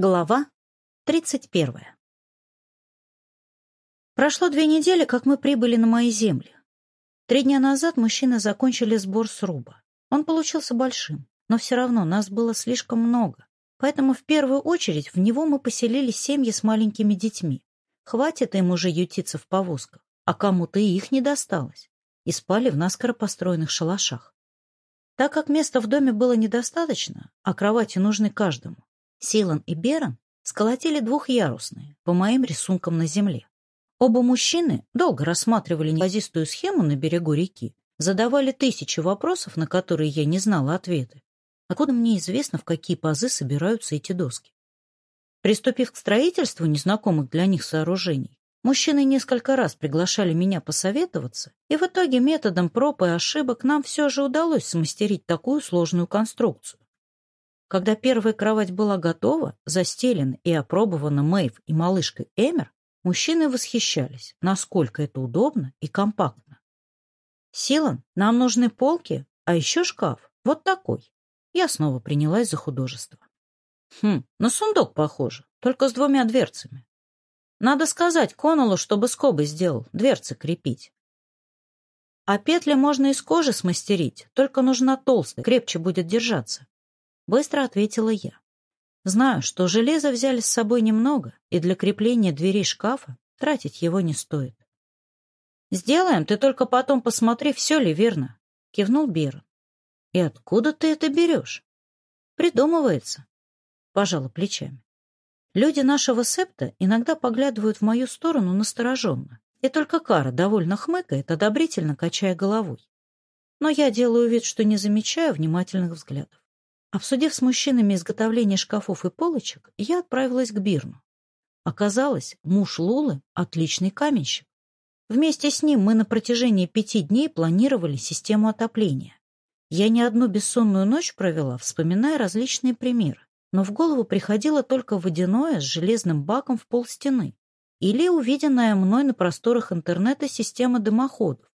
Глава 31. Прошло две недели, как мы прибыли на мои земли. Три дня назад мужчины закончили сбор сруба. Он получился большим, но все равно нас было слишком много. Поэтому в первую очередь в него мы поселили семьи с маленькими детьми. Хватит им уже ютиться в повозках, а кому-то и их не досталось. И спали в наскоро построенных шалашах. Так как места в доме было недостаточно, а кровати нужны каждому, Силан и Берон сколотили двухъярусные, по моим рисункам на земле. Оба мужчины долго рассматривали неказистую схему на берегу реки, задавали тысячи вопросов, на которые я не знала ответы. Откуда мне известно, в какие пазы собираются эти доски? Приступив к строительству незнакомых для них сооружений, мужчины несколько раз приглашали меня посоветоваться, и в итоге методом проб и ошибок нам все же удалось смастерить такую сложную конструкцию. Когда первая кровать была готова, застелена и опробована Мэйв и малышкой Эмер, мужчины восхищались, насколько это удобно и компактно. «Силан, нам нужны полки, а еще шкаф, вот такой». Я снова принялась за художество. «Хм, на сундук похоже, только с двумя дверцами. Надо сказать Коннеллу, чтобы скобы сделал, дверцы крепить. А петли можно из кожи смастерить, только нужна толстая, крепче будет держаться. Быстро ответила я. Знаю, что железа взяли с собой немного, и для крепления дверей шкафа тратить его не стоит. «Сделаем, ты только потом посмотри, все ли верно», — кивнул Берн. «И откуда ты это берешь?» «Придумывается», — пожала плечами. «Люди нашего септа иногда поглядывают в мою сторону настороженно, и только Кара довольно хмыкает, одобрительно качая головой. Но я делаю вид, что не замечаю внимательных взглядов. Обсудив с мужчинами изготовление шкафов и полочек, я отправилась к Бирну. Оказалось, муж Лулы — отличный каменщик. Вместе с ним мы на протяжении пяти дней планировали систему отопления. Я не одну бессонную ночь провела, вспоминая различные примеры, но в голову приходило только водяное с железным баком в пол стены или увиденная мной на просторах интернета система дымоходов,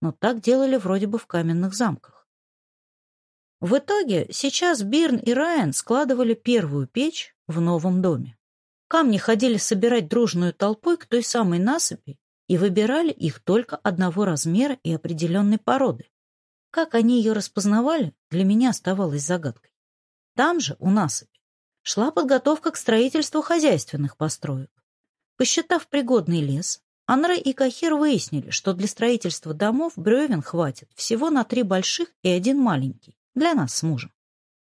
но так делали вроде бы в каменных замках. В итоге сейчас Бирн и Райан складывали первую печь в новом доме. Камни ходили собирать дружную толпой к той самой насыпи и выбирали их только одного размера и определенной породы. Как они ее распознавали, для меня оставалось загадкой. Там же, у насыпи, шла подготовка к строительству хозяйственных построек. Посчитав пригодный лес, Анре и Кахир выяснили, что для строительства домов бревен хватит всего на три больших и один маленький. Для нас с мужем.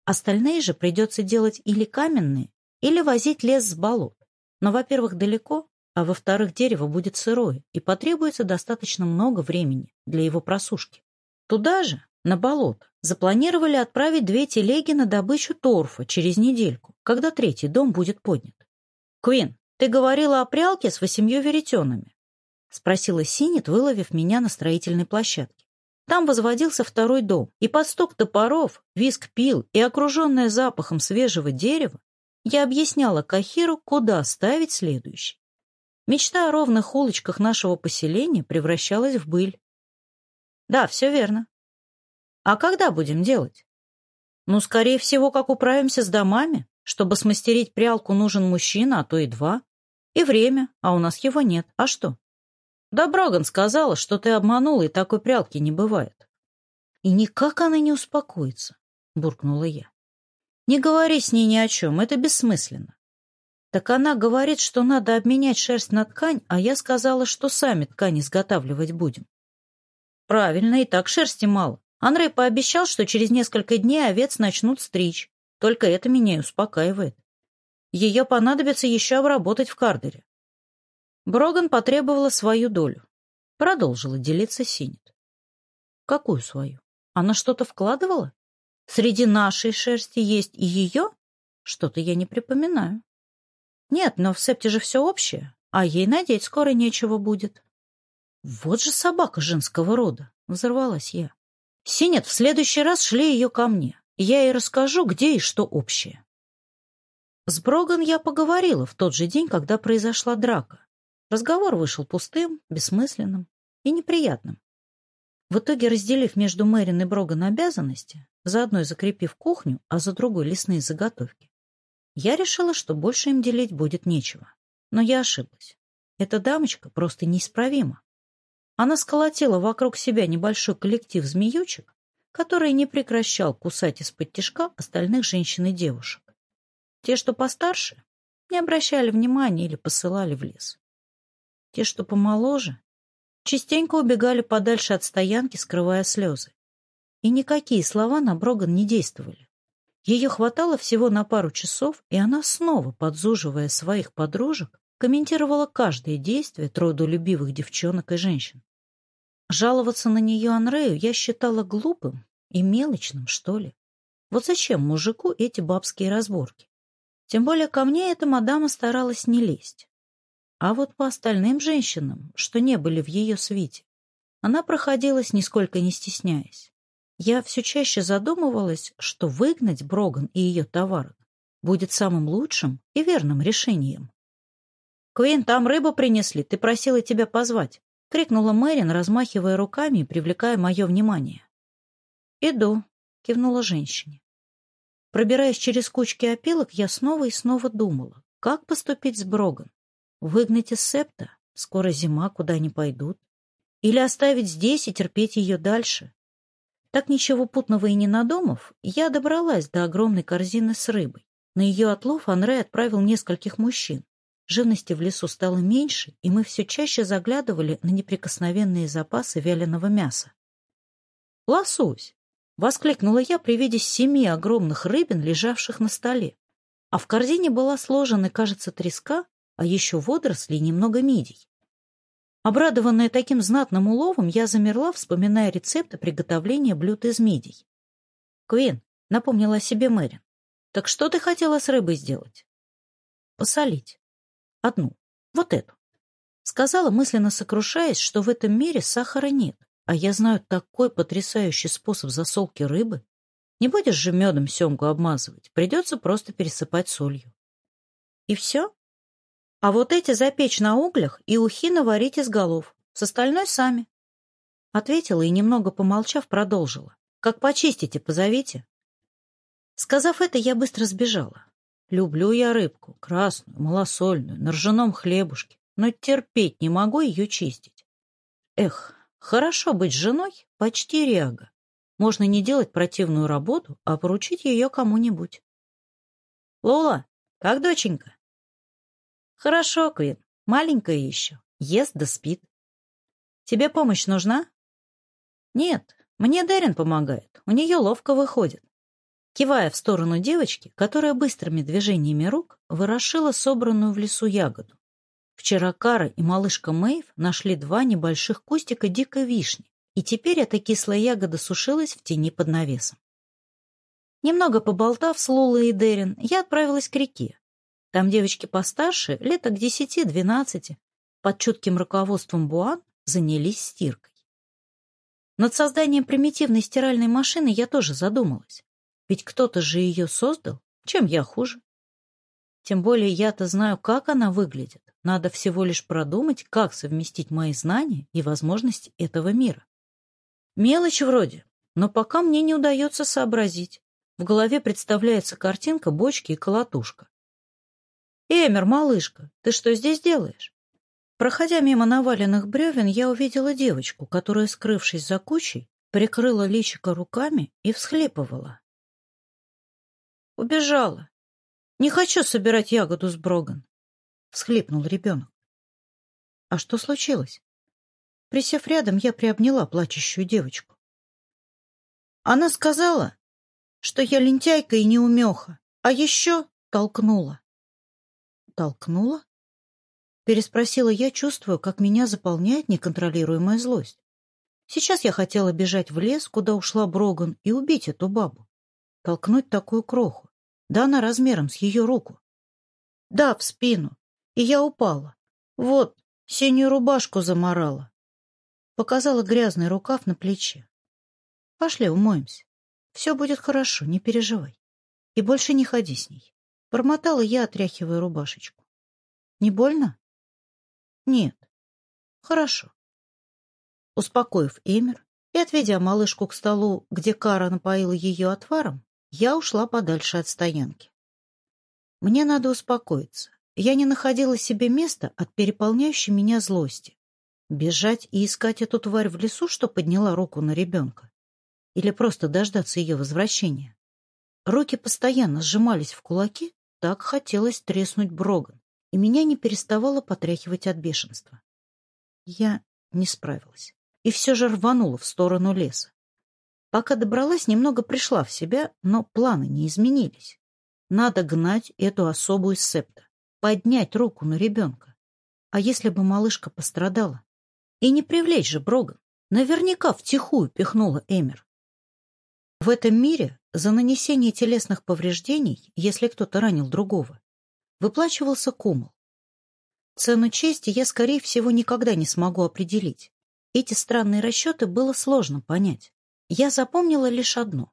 Остальные же придется делать или каменные, или возить лес с болот. Но, во-первых, далеко, а во-вторых, дерево будет сырое, и потребуется достаточно много времени для его просушки. Туда же, на болото, запланировали отправить две телеги на добычу торфа через недельку, когда третий дом будет поднят. «Квин, ты говорила о прялке с восемью веретенами?» — спросила Синит, выловив меня на строительной площадке. Там возводился второй дом, и под стук топоров, виск пил и окруженное запахом свежего дерева я объясняла Кахиру, куда ставить следующий. Мечта о ровных улочках нашего поселения превращалась в быль. Да, все верно. А когда будем делать? Ну, скорее всего, как управимся с домами. Чтобы смастерить прялку, нужен мужчина, а то и два. И время, а у нас его нет. А что? Да сказала, что ты обманул и такой прялки не бывает. И никак она не успокоится, буркнула я. Не говори с ней ни о чем, это бессмысленно. Так она говорит, что надо обменять шерсть на ткань, а я сказала, что сами ткань изготавливать будем. Правильно, и так шерсти мало. Андрей пообещал, что через несколько дней овец начнут стричь. Только это меня и успокаивает. Ее понадобится еще обработать в кардере. Броган потребовала свою долю. Продолжила делиться Синет. Какую свою? Она что-то вкладывала? Среди нашей шерсти есть и ее? Что-то я не припоминаю. Нет, но в септе же все общее, а ей надеть скоро нечего будет. Вот же собака женского рода, взорвалась я. Синет, в следующий раз шли ее ко мне. Я ей расскажу, где и что общее. С Броган я поговорила в тот же день, когда произошла драка. Разговор вышел пустым, бессмысленным и неприятным. В итоге, разделив между Мэрин и Броган обязанности, за одной закрепив кухню, а за другой лесные заготовки, я решила, что больше им делить будет нечего. Но я ошиблась. Эта дамочка просто неисправима. Она сколотила вокруг себя небольшой коллектив змеючек, который не прекращал кусать из-под тишка остальных женщин и девушек. Те, что постарше, не обращали внимания или посылали в лес. Те, что помоложе, частенько убегали подальше от стоянки, скрывая слезы. И никакие слова на Броган не действовали. Ее хватало всего на пару часов, и она снова, подзуживая своих подружек, комментировала каждое действие трудолюбивых девчонок и женщин. Жаловаться на нее Анрею я считала глупым и мелочным, что ли. Вот зачем мужику эти бабские разборки? Тем более ко мне эта мадама старалась не лезть. А вот по остальным женщинам, что не были в ее свите, она проходилась, нисколько не стесняясь. Я все чаще задумывалась, что выгнать Броган и ее товарок будет самым лучшим и верным решением. «Квин, там рыбу принесли, ты просила тебя позвать!» — крикнула Мэрин, размахивая руками и привлекая мое внимание. «Иду», — кивнула женщине. Пробираясь через кучки опилок, я снова и снова думала, как поступить с Броган. Выгнать из септа? Скоро зима, куда они пойдут. Или оставить здесь и терпеть ее дальше? Так ничего путного и не надумав, я добралась до огромной корзины с рыбой. На ее отлов Анре отправил нескольких мужчин. Живности в лесу стало меньше, и мы все чаще заглядывали на неприкосновенные запасы вяленого мяса. «Лосось!» — воскликнула я при виде семи огромных рыбин, лежавших на столе. А в корзине была сложена, кажется, треска, а еще водоросли и немного мидий. Обрадованная таким знатным уловом, я замерла, вспоминая рецепты приготовления блюд из мидий. «Квин», — напомнила о себе Мэрин, — «так что ты хотела с рыбой сделать?» «Посолить. Одну. Вот эту». Сказала, мысленно сокрушаясь, что в этом мире сахара нет, а я знаю такой потрясающий способ засолки рыбы. Не будешь же медом семгу обмазывать, придется просто пересыпать солью. «И все?» А вот эти запечь на углях и ухи наварить из голов. С остальной сами. Ответила и, немного помолчав, продолжила. Как почистите, позовите. Сказав это, я быстро сбежала. Люблю я рыбку, красную, малосольную, на ржаном хлебушке, но терпеть не могу ее чистить. Эх, хорошо быть женой почти ряга. Можно не делать противную работу, а поручить ее кому-нибудь. Лола, как доченька? «Хорошо, Квин. Маленькая еще. Ест да спит. Тебе помощь нужна?» «Нет, мне Дерин помогает. У нее ловко выходит». Кивая в сторону девочки, которая быстрыми движениями рук вырошила собранную в лесу ягоду. Вчера Кара и малышка Мэйв нашли два небольших кустика дикой вишни, и теперь эта кислая ягода сушилась в тени под навесом. Немного поболтав с Лулой и Дерин, я отправилась к реке, там девочки постарше, лето к десяти-двенадцати, под чутким руководством Буан занялись стиркой. Над созданием примитивной стиральной машины я тоже задумалась. Ведь кто-то же ее создал, чем я хуже. Тем более я-то знаю, как она выглядит. Надо всего лишь продумать, как совместить мои знания и возможности этого мира. Мелочь вроде, но пока мне не удается сообразить. В голове представляется картинка бочки и колотушка. «Эмер, малышка, ты что здесь делаешь?» Проходя мимо наваленных бревен, я увидела девочку, которая, скрывшись за кучей, прикрыла личико руками и всхлипывала. «Убежала. Не хочу собирать ягоду с броган», — всхлипнул ребенок. «А что случилось?» Присев рядом, я приобняла плачущую девочку. Она сказала, что я лентяйка и неумеха, а еще толкнула. «Толкнула?» Переспросила я, чувствую, как меня заполняет неконтролируемая злость. Сейчас я хотела бежать в лес, куда ушла Броган, и убить эту бабу. Толкнуть такую кроху. Да она размером с ее руку. Да, в спину. И я упала. Вот, синюю рубашку заморала. Показала грязный рукав на плече. Пошли, умоемся. Все будет хорошо, не переживай. И больше не ходи с ней. Бормотала я, отряхивая рубашечку. Не больно? Нет. Хорошо. Успокоив Эмер и отведя малышку к столу, где Кара напоила ее отваром, я ушла подальше от стоянки. Мне надо успокоиться. Я не находила себе места от переполняющей меня злости. Бежать и искать эту тварь в лесу, что подняла руку на ребенка? Или просто дождаться ее возвращения? Руки постоянно сжимались в кулаки, так хотелось треснуть Броган, и меня не переставало потряхивать от бешенства. Я не справилась и все же рванула в сторону леса. Пока добралась, немного пришла в себя, но планы не изменились. Надо гнать эту особу из септа, поднять руку на ребенка. А если бы малышка пострадала? И не привлечь же Броган. Наверняка втихую пихнула Эмер. В этом мире за нанесение телесных повреждений, если кто-то ранил другого, выплачивался кумул. Цену чести я, скорее всего, никогда не смогу определить. Эти странные расчеты было сложно понять. Я запомнила лишь одно,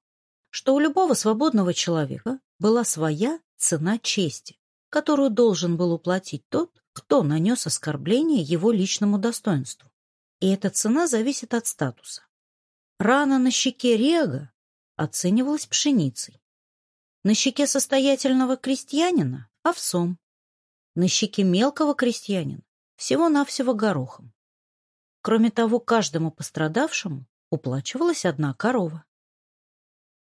что у любого свободного человека была своя цена чести, которую должен был уплатить тот, кто нанес оскорбление его личному достоинству. И эта цена зависит от статуса. Рана на щеке Рега оценивалась пшеницей. На щеке состоятельного крестьянина — овсом. На щеке мелкого крестьянина — всего-навсего горохом. Кроме того, каждому пострадавшему уплачивалась одна корова.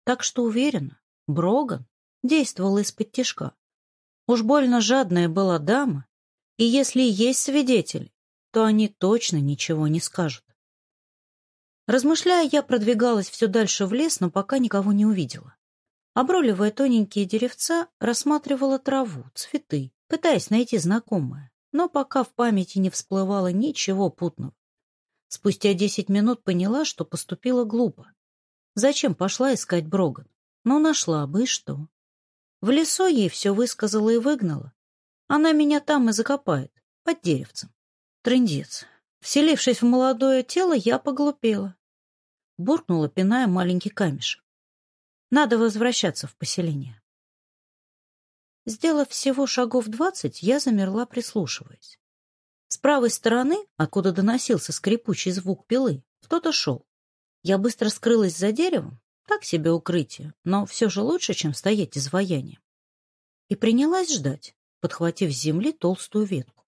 Так что уверена, Броган действовал из-под тишка. Уж больно жадная была дама, и если есть свидетель, то они точно ничего не скажут. Размышляя, я продвигалась все дальше в лес, но пока никого не увидела. Обруливая тоненькие деревца, рассматривала траву, цветы, пытаясь найти знакомое, но пока в памяти не всплывало ничего путного. Спустя десять минут поняла, что поступила глупо. Зачем пошла искать Броган? Но нашла бы и что. В лесу ей все высказала и выгнала. Она меня там и закопает, под деревцем. Трындец. Вселившись в молодое тело, я поглупела буркнула, пиная маленький камешек. Надо возвращаться в поселение. Сделав всего шагов двадцать, я замерла, прислушиваясь. С правой стороны, откуда доносился скрипучий звук пилы, кто-то шел. Я быстро скрылась за деревом, так себе укрытие, но все же лучше, чем стоять изваянием. И принялась ждать, подхватив с земли толстую ветку.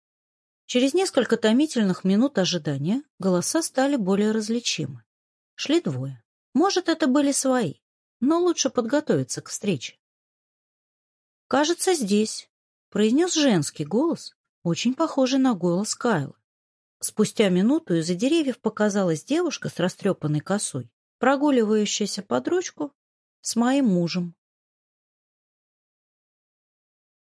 Через несколько томительных минут ожидания голоса стали более различимы. Шли двое. Может, это были свои, но лучше подготовиться к встрече. «Кажется, здесь», — произнес женский голос, очень похожий на голос Кайлы. Спустя минуту из-за деревьев показалась девушка с растрепанной косой, прогуливающаяся под ручку с моим мужем